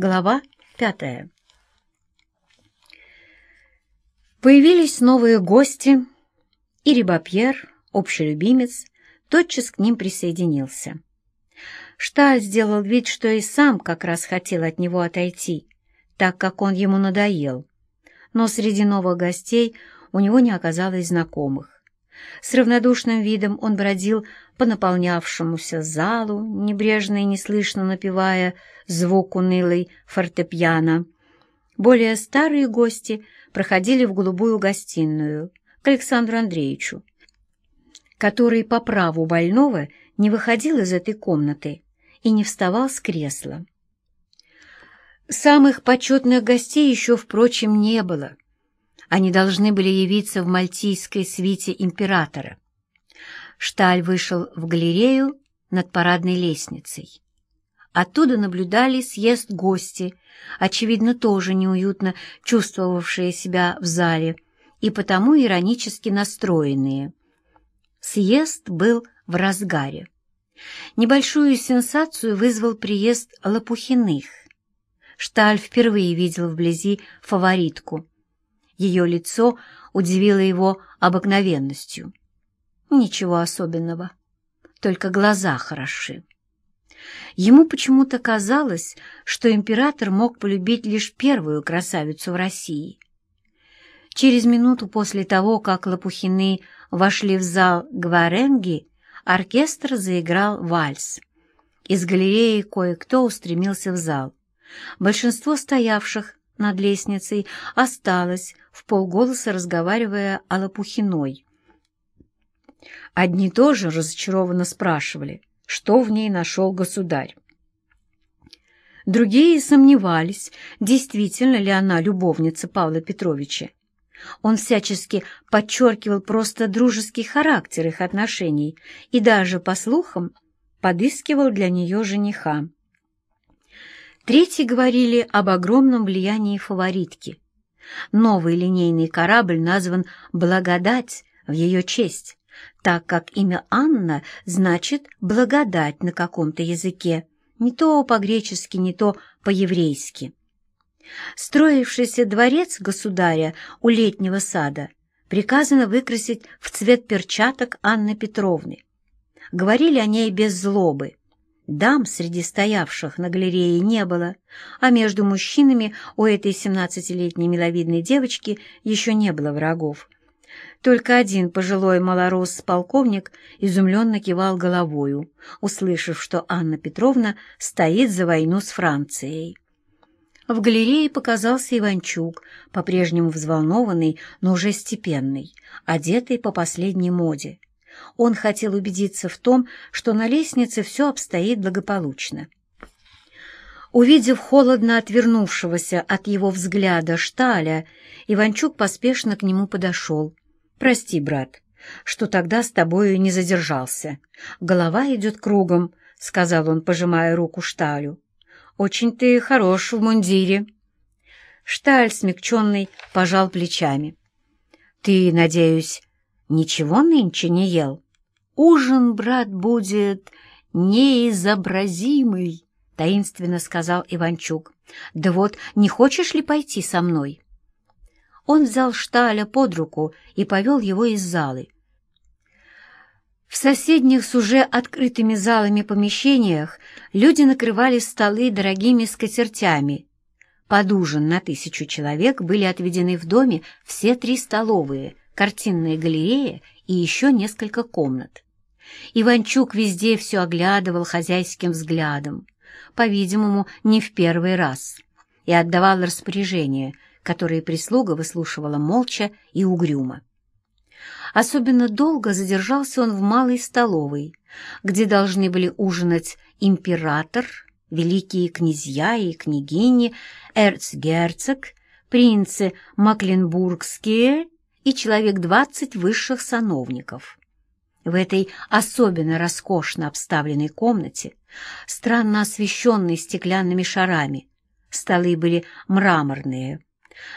Глава пятая Появились новые гости, и Рибапьер, общий любимец, тотчас к ним присоединился. Шталь сделал вид, что и сам как раз хотел от него отойти, так как он ему надоел, но среди новых гостей у него не оказалось знакомых. С равнодушным видом он бродил по наполнявшемуся залу, небрежно и неслышно напевая звук унылой фортепиано. Более старые гости проходили в голубую гостиную к Александру Андреевичу, который по праву больного не выходил из этой комнаты и не вставал с кресла. Самых почетных гостей еще, впрочем, не было — они должны были явиться в мальтийской свите императора. Шталь вышел в галерею над парадной лестницей. Оттуда наблюдали съезд гости, очевидно, тоже неуютно чувствовавшие себя в зале и потому иронически настроенные. Съезд был в разгаре. Небольшую сенсацию вызвал приезд Лопухиных. Шталь впервые видел вблизи фаворитку — ее лицо удивило его обыкновенностью. Ничего особенного, только глаза хороши. Ему почему-то казалось, что император мог полюбить лишь первую красавицу в России. Через минуту после того, как Лопухины вошли в зал Гваренги, оркестр заиграл вальс. Из галереи кое-кто устремился в зал. Большинство стоявших над лестницей осталось, в полголоса разговаривая о Лопухиной. Одни тоже разочарованно спрашивали, что в ней нашел государь. Другие сомневались, действительно ли она любовница Павла Петровича. Он всячески подчеркивал просто дружеский характер их отношений и даже, по слухам, подыскивал для нее жениха. Третьи говорили об огромном влиянии фаворитки. Новый линейный корабль назван «Благодать» в ее честь, так как имя Анна значит «благодать» на каком-то языке, не то по-гречески, не то по-еврейски. Строившийся дворец государя у летнего сада приказано выкрасить в цвет перчаток Анны Петровны. Говорили о ней без злобы, Дам среди стоявших на галерее не было, а между мужчинами у этой семнадцатилетней миловидной девочки еще не было врагов. Только один пожилой малорос полковник изумленно кивал головою, услышав, что Анна Петровна стоит за войну с Францией. В галерее показался Иванчук, по-прежнему взволнованный, но уже степенный, одетый по последней моде. Он хотел убедиться в том, что на лестнице все обстоит благополучно. Увидев холодно отвернувшегося от его взгляда Шталя, Иванчук поспешно к нему подошел. «Прости, брат, что тогда с тобою не задержался. Голова идет кругом», — сказал он, пожимая руку Шталю. «Очень ты хорош в мундире». Шталь, смягченный, пожал плечами. «Ты, надеюсь, ничего нынче не ел? Ужин, брат, будет неизобразимый, — таинственно сказал Иванчук. — Да вот, не хочешь ли пойти со мной? Он взял Шталя под руку и повел его из залы. В соседних с уже открытыми залами помещениях люди накрывали столы дорогими скатертями. Под ужин на тысячу человек были отведены в доме все три столовые — картинная галерея и еще несколько комнат. Иванчук везде все оглядывал хозяйским взглядом, по-видимому, не в первый раз, и отдавал распоряжения, которые прислуга выслушивала молча и угрюмо. Особенно долго задержался он в малой столовой, где должны были ужинать император, великие князья и княгини, эрцгерцог, принцы Макленбургские и человек двадцать высших сановников. В этой особенно роскошно обставленной комнате, странно освещенной стеклянными шарами, столы были мраморные.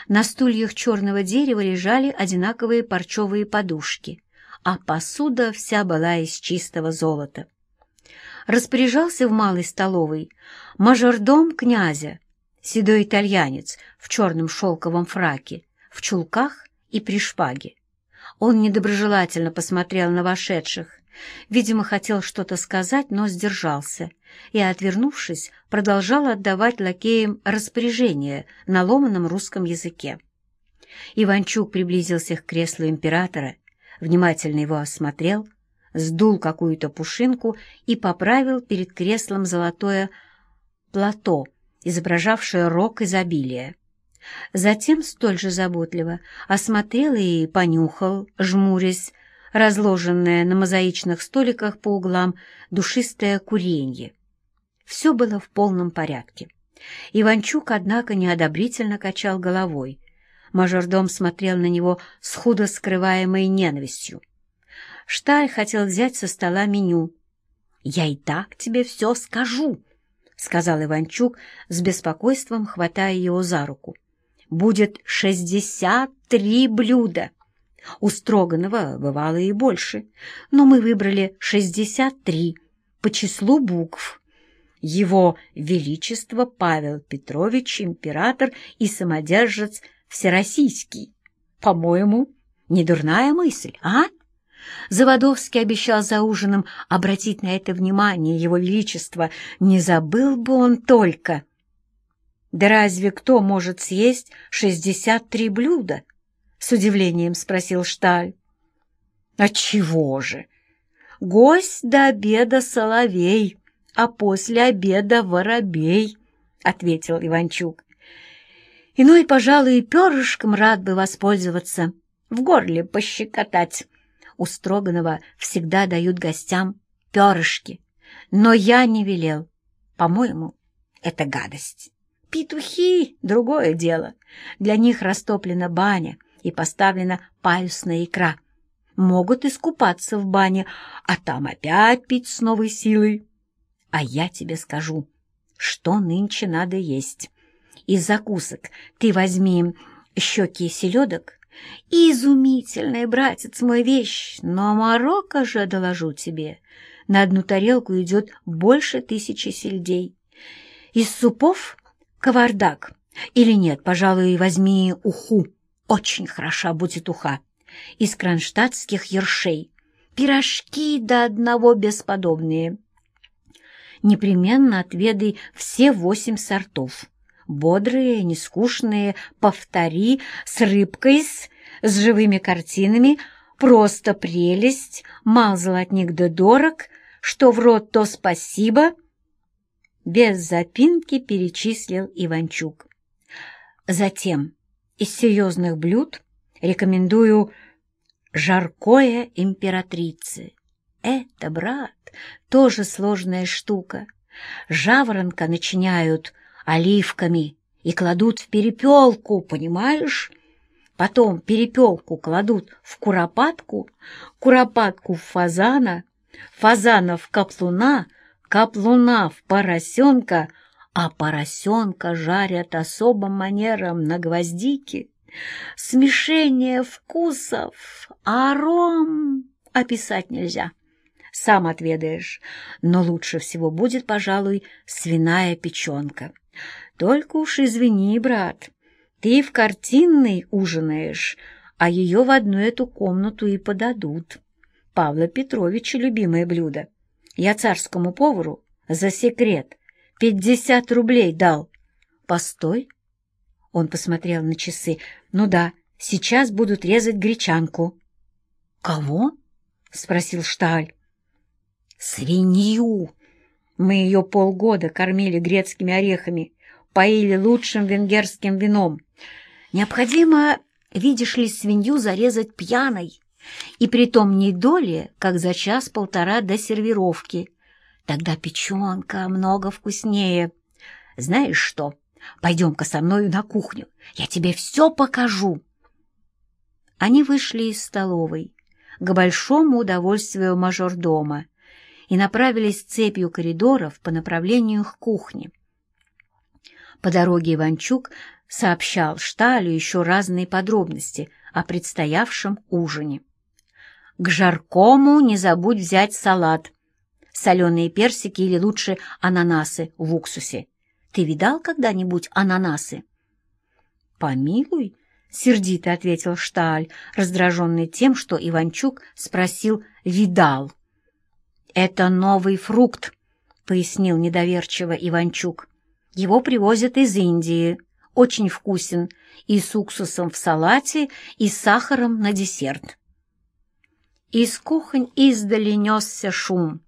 На стульях черного дерева лежали одинаковые парчевые подушки, а посуда вся была из чистого золота. Распоряжался в малой столовой мажордом князя, седой итальянец в черном шелковом фраке, в чулках и при шпаге. Он недоброжелательно посмотрел на вошедших, видимо, хотел что-то сказать, но сдержался, и, отвернувшись, продолжал отдавать лакеям распоряжения на ломаном русском языке. Иванчук приблизился к креслу императора, внимательно его осмотрел, сдул какую-то пушинку и поправил перед креслом золотое плато, изображавшее рог изобилия. Затем столь же заботливо осмотрел и понюхал, жмурясь, разложенное на мозаичных столиках по углам душистое куренье. Все было в полном порядке. Иванчук, однако, неодобрительно качал головой. Мажордом смотрел на него с худо скрываемой ненавистью. Шталь хотел взять со стола меню. «Я и так тебе все скажу», — сказал Иванчук с беспокойством, хватая его за руку. «Будет шестьдесят три блюда». У Строганова бывало и больше, но мы выбрали шестьдесят три по числу букв. Его Величество Павел Петрович, император и самодержец Всероссийский. По-моему, недурная мысль, а? Заводовский обещал за ужином обратить на это внимание Его Величество. Не забыл бы он только. Да разве кто может съесть шестьдесят три блюда? С удивлением спросил Шталь. Отчего же? Гость до обеда соловей, а после обеда воробей, — ответил Иванчук. Иной, пожалуй, и перышком рад бы воспользоваться, в горле пощекотать. У Строганова всегда дают гостям перышки, но я не велел. По-моему, это гадость. Петухи — другое дело. Для них растоплена баня и поставлена паюсная икра. Могут искупаться в бане, а там опять пить с новой силой. А я тебе скажу, что нынче надо есть. Из закусок ты возьми щеки селедок, изумительная, братец мой, вещь, но Марокко же, доложу тебе, на одну тарелку идет больше тысячи сельдей. Из супов кавардак. Или нет, пожалуй, возьми уху, очень хороша будет уха. Из кронштадтских ершей, пирожки до одного бесподобные. Непременно отведай все восемь сортов. Бодрые, нескучные, повтори, с рыбкой, с, с живыми картинами, просто прелесть, мал золотник да дорог, что в рот, то спасибо. Без запинки перечислил Иванчук. Затем из серьезных блюд рекомендую жаркое императрицы. Это, брат, тоже сложная штука. Жаворонка начиняют оливками и кладут в перепелку, понимаешь? Потом перепелку кладут в куропатку, куропатку в фазана, фазана в каплуна, каплуна в поросенка, а поросенка жарят особым манером на гвоздике. Смешение вкусов, аром описать нельзя. Сам отведаешь, но лучше всего будет, пожалуй, свиная печенка. Только уж извини, брат, ты в картинной ужинаешь, а ее в одну эту комнату и подадут. Павла Петровича любимое блюдо. Я царскому повару за секрет пятьдесят рублей дал. Постой. Он посмотрел на часы. Ну да, сейчас будут резать гречанку. Кого? Спросил Шталь. Свинью. Мы ее полгода кормили грецкими орехами, поили лучшим венгерским вином. Необходимо, видишь ли, свинью зарезать пьяной, и притом не доли, как за час-полтора до сервировки. Тогда печенка много вкуснее. Знаешь что, пойдем-ка со мною на кухню, я тебе все покажу. Они вышли из столовой к большому удовольствию мажордома, и направились цепью коридоров по направлению к кухне. По дороге Иванчук сообщал Шталю еще разные подробности о предстоявшем ужине. «К жаркому не забудь взять салат, соленые персики или лучше ананасы в уксусе. Ты видал когда-нибудь ананасы?» «Помилуй», — сердито ответил Шталь, раздраженный тем, что Иванчук спросил «видал». «Это новый фрукт», — пояснил недоверчиво Иванчук. «Его привозят из Индии. Очень вкусен. И с уксусом в салате, и с сахаром на десерт». Из кухонь издали несся шум.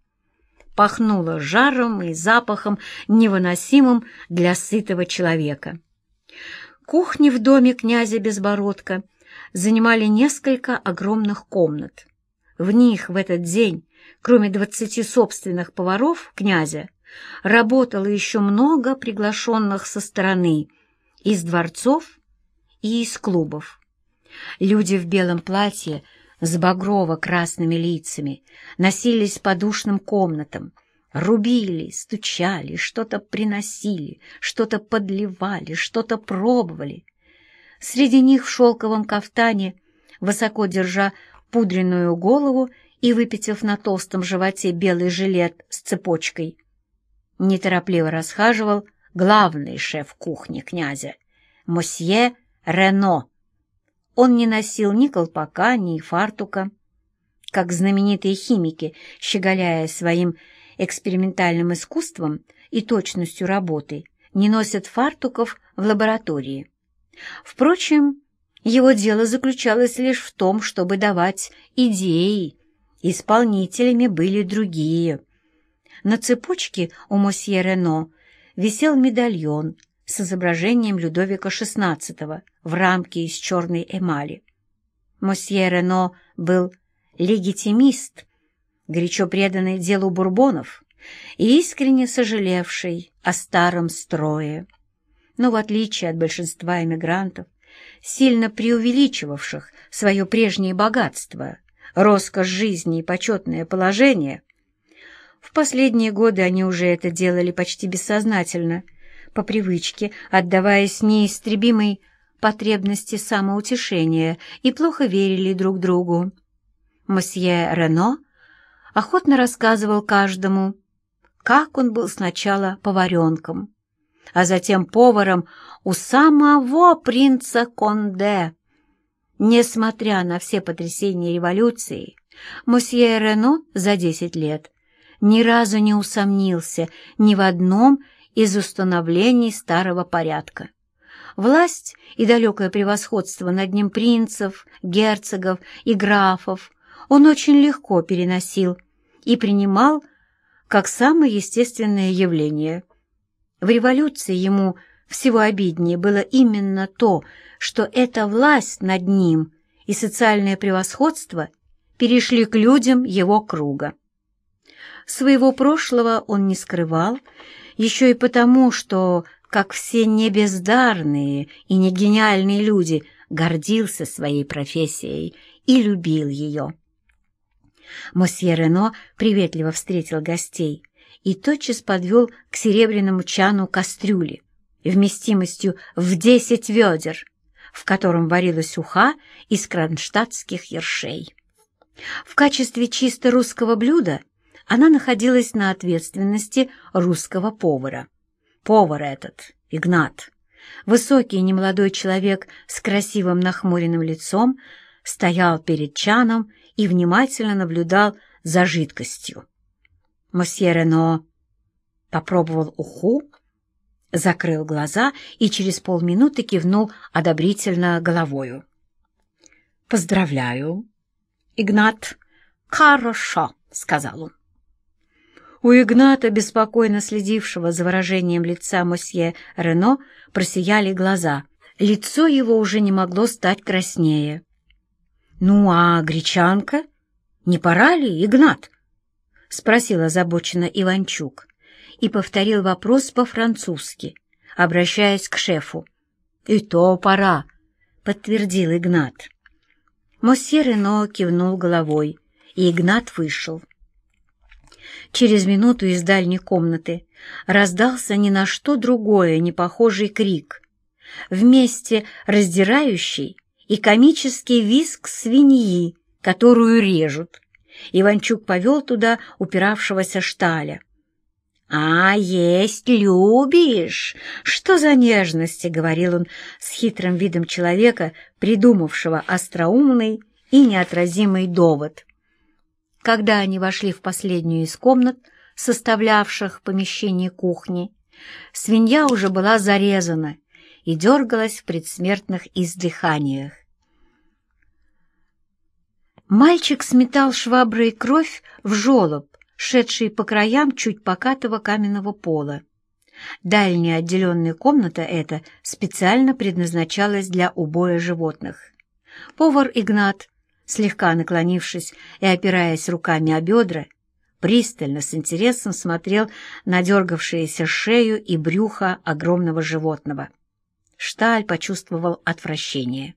Пахнуло жаром и запахом, невыносимым для сытого человека. Кухни в доме князя Безбородка занимали несколько огромных комнат. В них в этот день, кроме двадцати собственных поваров князя, работало еще много приглашенных со стороны, из дворцов и из клубов. Люди в белом платье с багрово-красными лицами носились по душным комнатам, рубили, стучали, что-то приносили, что-то подливали, что-то пробовали. Среди них в шелковом кафтане, высоко держа пудренную голову и выпитив на толстом животе белый жилет с цепочкой, неторопливо расхаживал главный шеф кухни князя, мосье Рено, он не носил ни колпака, ни фартука. Как знаменитые химики, щеголяя своим экспериментальным искусством и точностью работы, не носят фартуков в лаборатории. Впрочем, его дело заключалось лишь в том, чтобы давать идеи. Исполнителями были другие. На цепочке у мосье Рено висел медальон с изображением Людовика XVI в рамке из черной эмали. Мосье Рено был легитимист, горячо преданный делу бурбонов и искренне сожалевший о старом строе. Но в отличие от большинства эмигрантов, сильно преувеличивавших свое прежнее богатство, роскошь жизни и почетное положение, в последние годы они уже это делали почти бессознательно, по привычке, отдаваясь неистребимой потребности самоутешения и плохо верили друг другу. Мосье Рено охотно рассказывал каждому, как он был сначала поваренком, а затем поваром у самого принца Конде. Несмотря на все потрясения революции, мосье Рено за десять лет ни разу не усомнился ни в одном из установлений старого порядка. Власть и далекое превосходство над ним принцев, герцогов и графов он очень легко переносил и принимал как самое естественное явление. В революции ему всего обиднее было именно то, что эта власть над ним и социальное превосходство перешли к людям его круга. Своего прошлого он не скрывал, еще и потому, что как все небездарные и негениальные люди, гордился своей профессией и любил ее. Мосье Рено приветливо встретил гостей и тотчас подвел к серебряному чану кастрюли вместимостью в десять ведер, в котором варилась уха из кронштадтских ершей. В качестве чисто русского блюда она находилась на ответственности русского повара. Повар этот, Игнат, высокий немолодой человек с красивым нахмуренным лицом, стоял перед чаном и внимательно наблюдал за жидкостью. Мосье Рено попробовал уху, закрыл глаза и через полминуты кивнул одобрительно головою. «Поздравляю, Игнат, хорошо», — сказал он. У Игната, беспокойно следившего за выражением лица мосье Рено, просияли глаза. Лицо его уже не могло стать краснее. «Ну а гречанка? Не пора ли, Игнат?» — спросил озабоченно Иванчук и повторил вопрос по-французски, обращаясь к шефу. «И то пора», — подтвердил Игнат. Мосье Рено кивнул головой, и Игнат вышел. Через минуту из дальней комнаты раздался ни на что другое не похожий крик. Вместе раздирающий и комический визг свиньи, которую режут. Иванчук повел туда упиравшегося шталя. «А, есть любишь! Что за нежности!» — говорил он с хитрым видом человека, придумавшего остроумный и неотразимый довод. Когда они вошли в последнюю из комнат, составлявших помещение кухни, свинья уже была зарезана и дергалась в предсмертных издыханиях. Мальчик сметал шваброй кровь в жолоб, шедший по краям чуть покатого каменного пола. Дальняя отделенная комната эта специально предназначалась для убоя животных. Повар Игнат, слегка наклонившись и опираясь руками о бедра, пристально, с интересом смотрел на дергавшиеся шею и брюхо огромного животного. Шталь почувствовал отвращение.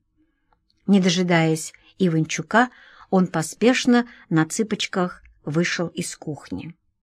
Не дожидаясь Иванчука, он поспешно на цыпочках вышел из кухни.